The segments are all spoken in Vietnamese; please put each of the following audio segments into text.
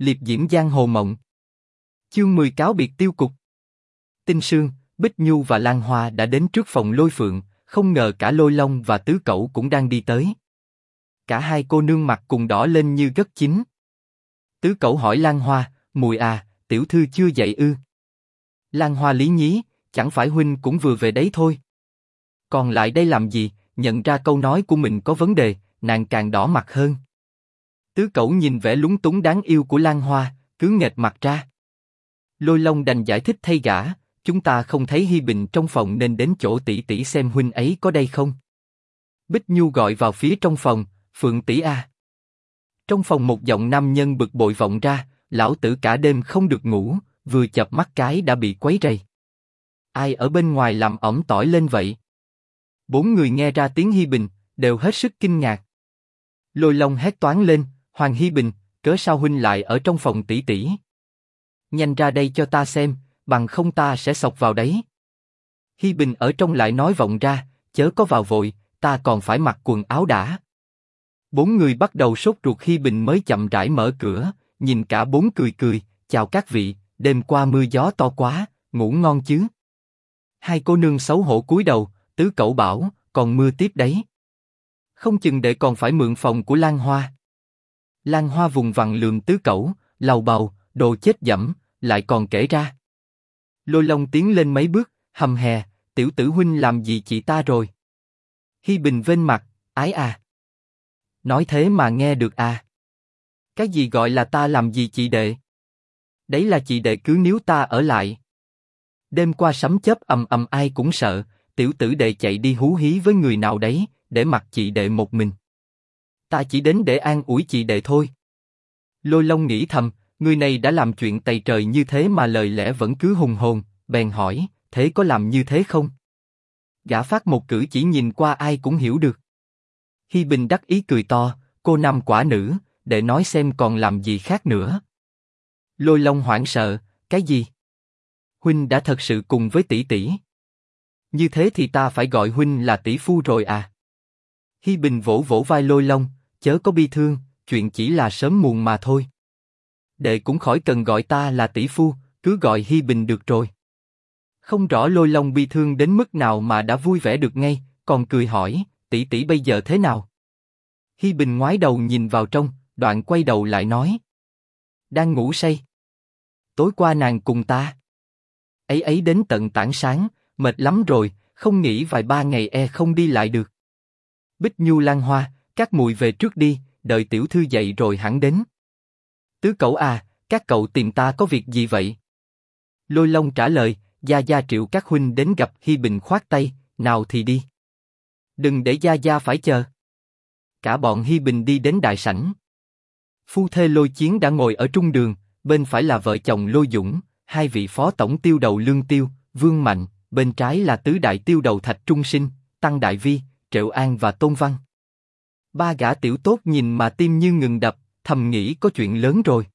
liệp diễm giang hồ mộng. Chương 10 cáo biệt tiêu cục. Tinh Sương, Bích Nhu và Lan Hoa đã đến trước phòng lôi phượng, không ngờ cả lôi long và tứ cẩu cũng đang đi tới. Cả hai cô nương mặt cùng đỏ lên như gất chín. Tứ cẩu hỏi Lan Hoa, mùi à, tiểu thư chưa dậy ư? Lan Hoa lý nhí, chẳng phải huynh cũng vừa về đấy thôi. Còn lại đây làm gì? Nhận ra câu nói của mình có vấn đề, nàng càng đỏ mặt hơn. Tứ cẩu nhìn vẻ lúng túng đáng yêu của Lan Hoa, cứ nghệt mặt ra. Lôi Long đành giải thích thay gã, chúng ta không thấy Hi Bình trong phòng nên đến chỗ tỷ tỷ xem huynh ấy có đây không. Bích Nhu gọi vào phía trong phòng, Phượng tỷ a. Trong phòng một giọng nam nhân bực bội vọng ra, lão tử cả đêm không được ngủ, vừa chập mắt cái đã bị quấy rầy. Ai ở bên ngoài làm ẩm tỏi lên vậy? Bốn người nghe ra tiếng Hi Bình, đều hết sức kinh ngạc. Lôi Long hét toán lên, Hoàng Hi Bình, cớ sao huynh lại ở trong phòng tỷ tỷ? Nhanh ra đây cho ta xem, bằng không ta sẽ sọc vào đấy. Hi Bình ở trong lại nói vọng ra, chớ có vào vội, ta còn phải mặc quần áo đã. Bốn người bắt đầu sốt ruột Hi Bình mới chậm rãi mở cửa, nhìn cả bốn cười cười, chào các vị, đêm qua mưa gió to quá, ngủ ngon chứ? Hai cô nương xấu hổ cúi đầu, tứ cậu bảo, còn mưa tiếp đấy. Không chừng để còn phải mượn phòng của Lan Hoa. Lan Hoa vùng vằng lườm tứ cẩu lầu bầu, đồ chết dẫm, lại còn kể ra. Lôi Long tiến lên mấy bước, hầm hè, tiểu tử huynh làm gì chị ta rồi? Hi Bình vên mặt, ái à. Nói thế mà nghe được à. Cái gì gọi là ta làm gì chị đệ? Đấy là chị đệ cứ níu ta ở lại. Đêm qua sấm chớp ầm ầm ai cũng sợ, tiểu tử đệ chạy đi hú hí với người nào đấy, để mặc chị đệ một mình. Ta chỉ đến để an ủi chị đệ thôi. Lôi Long nghĩ thầm, người này đã làm chuyện tày trời như thế mà lời lẽ vẫn cứ hùng hồn, bèn hỏi, thế có làm như thế không? Gã phát một cử chỉ nhìn qua ai cũng hiểu được. Hi Bình đắc ý cười to, cô nằm quả nữ, để nói xem còn làm gì khác nữa. Lôi Long hoảng sợ, cái gì? Huynh đã thật sự cùng với tỷ tỷ. Như thế thì ta phải gọi huynh là tỷ phu rồi à? Hi Bình vỗ vỗ vai Lôi Long, chớ có bi thương, chuyện chỉ là sớm muộn mà thôi. Đệ cũng khỏi cần gọi ta là tỷ phu, cứ gọi Hi Bình được rồi. Không rõ Lôi Long bi thương đến mức nào mà đã vui vẻ được ngay, còn cười hỏi, tỷ tỷ bây giờ thế nào? Hi Bình ngoái đầu nhìn vào trong, đoạn quay đầu lại nói, đang ngủ say. Tối qua nàng cùng ta, ấy ấy đến tận tảng sáng, mệt lắm rồi, không nghĩ vài ba ngày e không đi lại được. Bích Nhu Lan Hoa, các mùi về trước đi, đợi tiểu thư dậy rồi hẳn đến. Tứ cậu à, các cậu tìm ta có việc gì vậy? Lôi Long trả lời, Gia Gia triệu các huynh đến gặp Hi Bình khoát tay, nào thì đi. Đừng để Gia Gia phải chờ. Cả bọn Hi Bình đi đến đại sảnh. Phu thê Lôi Chiến đã ngồi ở trung đường, bên phải là vợ chồng Lôi Dũng, hai vị phó tổng tiêu đầu Lương Tiêu, Vương Mạnh, bên trái là tứ đại tiêu đầu Thạch Trung Sinh, Tăng Đại Vi, Triệu An và Tôn Văn. Ba gã tiểu tốt nhìn mà tim như ngừng đập, thầm nghĩ có chuyện lớn rồi.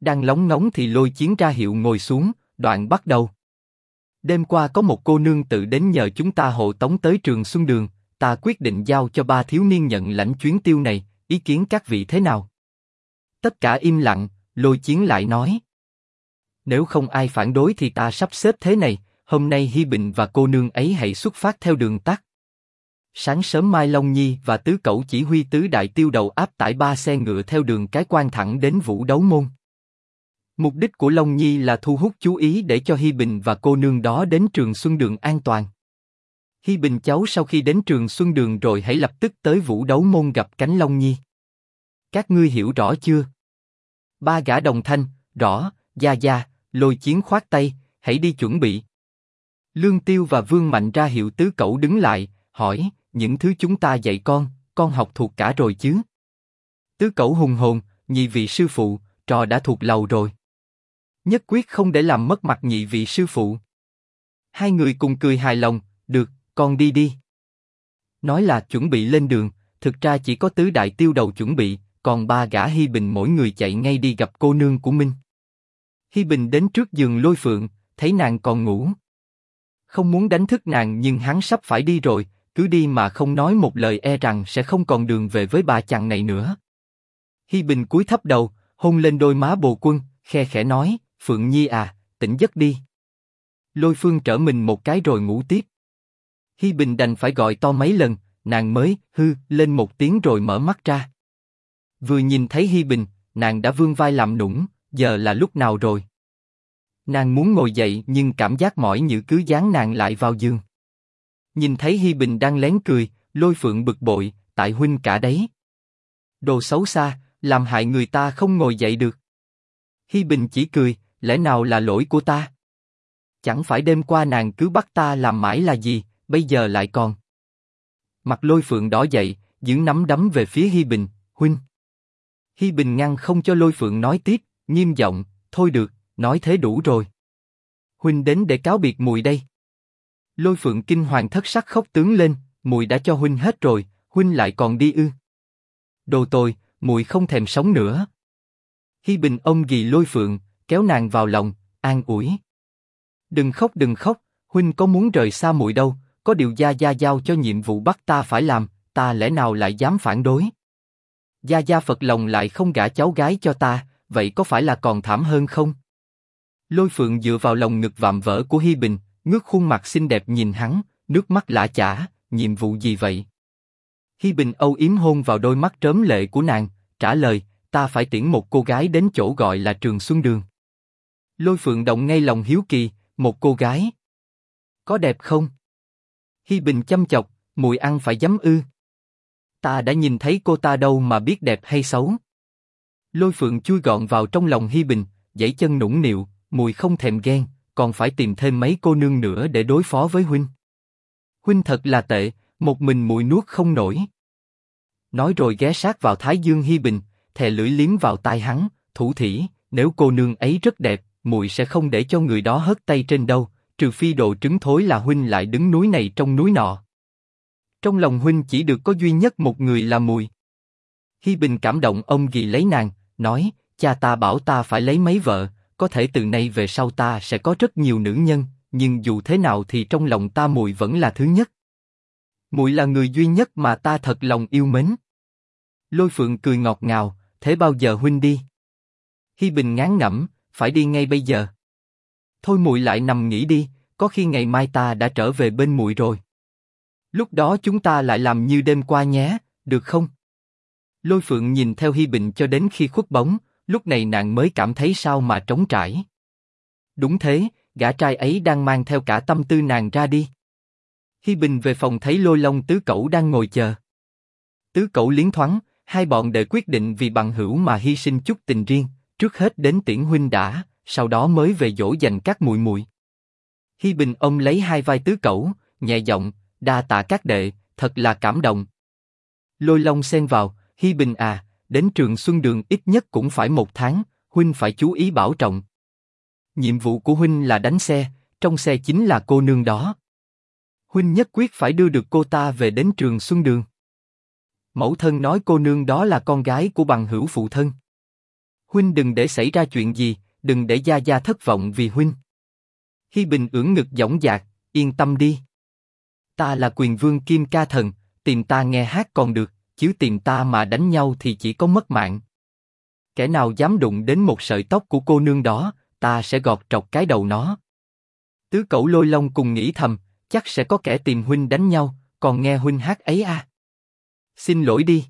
Đang lóng ngóng thì lôi chiến ra hiệu ngồi xuống, đoạn bắt đầu. Đêm qua có một cô nương tự đến nhờ chúng ta hộ tống tới trường Xuân Đường, ta quyết định giao cho ba thiếu niên nhận lãnh chuyến tiêu này, ý kiến các vị thế nào? Tất cả im lặng, lôi chiến lại nói. Nếu không ai phản đối thì ta sắp xếp thế này, hôm nay Hi Bình và cô nương ấy hãy xuất phát theo đường tắt. Sáng sớm Mai Long Nhi và tứ cậu chỉ huy tứ đại tiêu đầu áp tải ba xe ngựa theo đường cái quan thẳng đến vũ đấu môn. Mục đích của Long Nhi là thu hút chú ý để cho Hi Bình và cô nương đó đến trường Xuân Đường an toàn. Hi Bình cháu sau khi đến trường Xuân Đường rồi hãy lập tức tới vũ đấu môn gặp cánh Long Nhi. Các ngươi hiểu rõ chưa? Ba gã đồng thanh, rõ, gia gia, lôi chiến khoát tay, hãy đi chuẩn bị. Lương Tiêu và Vương Mạnh ra hiệu tứ cậu đứng lại, hỏi, những thứ chúng ta dạy con, con học thuộc cả rồi chứ? Tứ cẩu hùng hồn, nhị vị sư phụ, trò đã thuộc lầu rồi. Nhất quyết không để làm mất mặt nhị vị sư phụ. Hai người cùng cười hài lòng, được, con đi đi. Nói là chuẩn bị lên đường, thực ra chỉ có tứ đại tiêu đầu chuẩn bị, còn ba gã Hi Bình mỗi người chạy ngay đi gặp cô nương của Minh. Hi Bình đến trước giường lôi phượng, thấy nàng còn ngủ. Không muốn đánh thức nàng nhưng hắn sắp phải đi rồi, cứ đi mà không nói một lời e rằng sẽ không còn đường về với bà chàng này nữa. Hi Bình cúi thấp đầu, hôn lên đôi má bồ quân, khe khẽ nói, Phượng Nhi à, tỉnh giấc đi. Lôi phương trở mình một cái rồi ngủ tiếp. Hi Bình đành phải gọi to mấy lần, nàng mới hư lên một tiếng rồi mở mắt ra. Vừa nhìn thấy Hi Bình, nàng đã vươn vai làm nũng, giờ là lúc nào rồi? Nàng muốn ngồi dậy nhưng cảm giác mỏi như cứ dán nàng lại vào giường. Nhìn thấy Hi Bình đang lén cười, lôi phượng bực bội, tại huynh cả đấy. Đồ xấu xa, làm hại người ta không ngồi dậy được. Hi Bình chỉ cười, lẽ nào là lỗi của ta? Chẳng phải đêm qua nàng cứ bắt ta làm mãi là gì, bây giờ lại còn. Mặt lôi phượng đỏ dậy, giữ nắm đấm về phía Hi Bình, huynh. Hi Bình ngăn không cho lôi phượng nói tiếp, nghiêm giọng, thôi được, nói thế đủ rồi. Huynh đến để cáo biệt mùi đây. Lôi phượng kinh hoàng thất sắc khóc tướng lên, mùi đã cho huynh hết rồi, huynh lại còn đi ư? Đồ tồi, mùi không thèm sống nữa. Hi Bình ông ghi lôi phượng, kéo nàng vào lòng, an ủi. Đừng khóc đừng khóc, huynh có muốn rời xa mùi đâu, có điều gia gia giao cho nhiệm vụ bắt ta phải làm, ta lẽ nào lại dám phản đối? Gia gia phật lòng lại không gả cháu gái cho ta, vậy có phải là còn thảm hơn không? Lôi Phượng dựa vào lòng ngực vạm vỡ của Hi Bình, ngước khuôn mặt xinh đẹp nhìn hắn, nước mắt lã chả, nhiệm vụ gì vậy? Hi Bình âu yếm hôn vào đôi mắt trớm lệ của nàng, trả lời, ta phải tiễn một cô gái đến chỗ gọi là Trường Xuân Đường. Lôi Phượng động ngay lòng hiếu kỳ, một cô gái. Có đẹp không? Hi Bình chăm chọc, mùi ăn phải dám ư. Ta đã nhìn thấy cô ta đâu mà biết đẹp hay xấu. Lôi Phượng chui gọn vào trong lòng Hi Bình, dãy chân nũng nịu, mùi không thèm ghen, còn phải tìm thêm mấy cô nương nữa để đối phó với huynh. Huynh thật là tệ, một mình mùi nuốt không nổi. Nói rồi ghé sát vào Thái Dương Hi Bình, thè lưỡi liếm vào tai hắn, thủ thỉ, nếu cô nương ấy rất đẹp, mùi sẽ không để cho người đó hất tay trên đâu, trừ phi đồ trứng thối là huynh lại đứng núi này trong núi nọ. Trong lòng huynh chỉ được có duy nhất một người là mùi. Hi Bình cảm động ông ghi lấy nàng, nói, cha ta bảo ta phải lấy mấy vợ, có thể từ nay về sau ta sẽ có rất nhiều nữ nhân, nhưng dù thế nào thì trong lòng ta mùi vẫn là thứ nhất. Mùi là người duy nhất mà ta thật lòng yêu mến. Lôi Phượng cười ngọt ngào, thế bao giờ huynh đi? Hi Bình ngán ngẩm, phải đi ngay bây giờ. Thôi mùi lại nằm nghỉ đi, có khi ngày mai ta đã trở về bên mùi rồi. Lúc đó chúng ta lại làm như đêm qua nhé, được không? Lôi Phượng nhìn theo Hi Bình cho đến khi khuất bóng, lúc này nàng mới cảm thấy sao mà trống trải. Đúng thế, gã trai ấy đang mang theo cả tâm tư nàng ra đi. Hi Bình về phòng thấy Lôi Long tứ cậu đang ngồi chờ. Tứ cậu liến thoáng, hai bọn đệ quyết định vì bằng hữu mà hy sinh chút tình riêng, trước hết đến tiễn huynh đã, sau đó mới về dỗ dành các muội muội. Hi Bình ông lấy hai vai tứ cậu nhẹ giọng, đa tạ các đệ, thật là cảm động. Lôi Long xen vào, Hi Bình à, đến trường Xuân Đường ít nhất cũng phải một tháng, huynh phải chú ý bảo trọng. Nhiệm vụ của huynh là đánh xe, trong xe chính là cô nương đó. Huynh nhất quyết phải đưa được cô ta về đến trường Xuân Đường. Mẫu thân nói cô nương đó là con gái của bằng hữu phụ thân. Huynh đừng để xảy ra chuyện gì, đừng để gia gia thất vọng vì huynh. Hi Bình ưỡn ngực dõng dạc, yên tâm đi. Ta là quyền vương kim ca thần, tìm ta nghe hát còn được, chứ tìm ta mà đánh nhau thì chỉ có mất mạng. Kẻ nào dám đụng đến một sợi tóc của cô nương đó, ta sẽ gọt trọc cái đầu nó. Tứ cẩu lôi long cùng nghĩ thầm, chắc sẽ có kẻ tìm huynh đánh nhau, còn nghe huynh hát ấy à. Xin lỗi đi.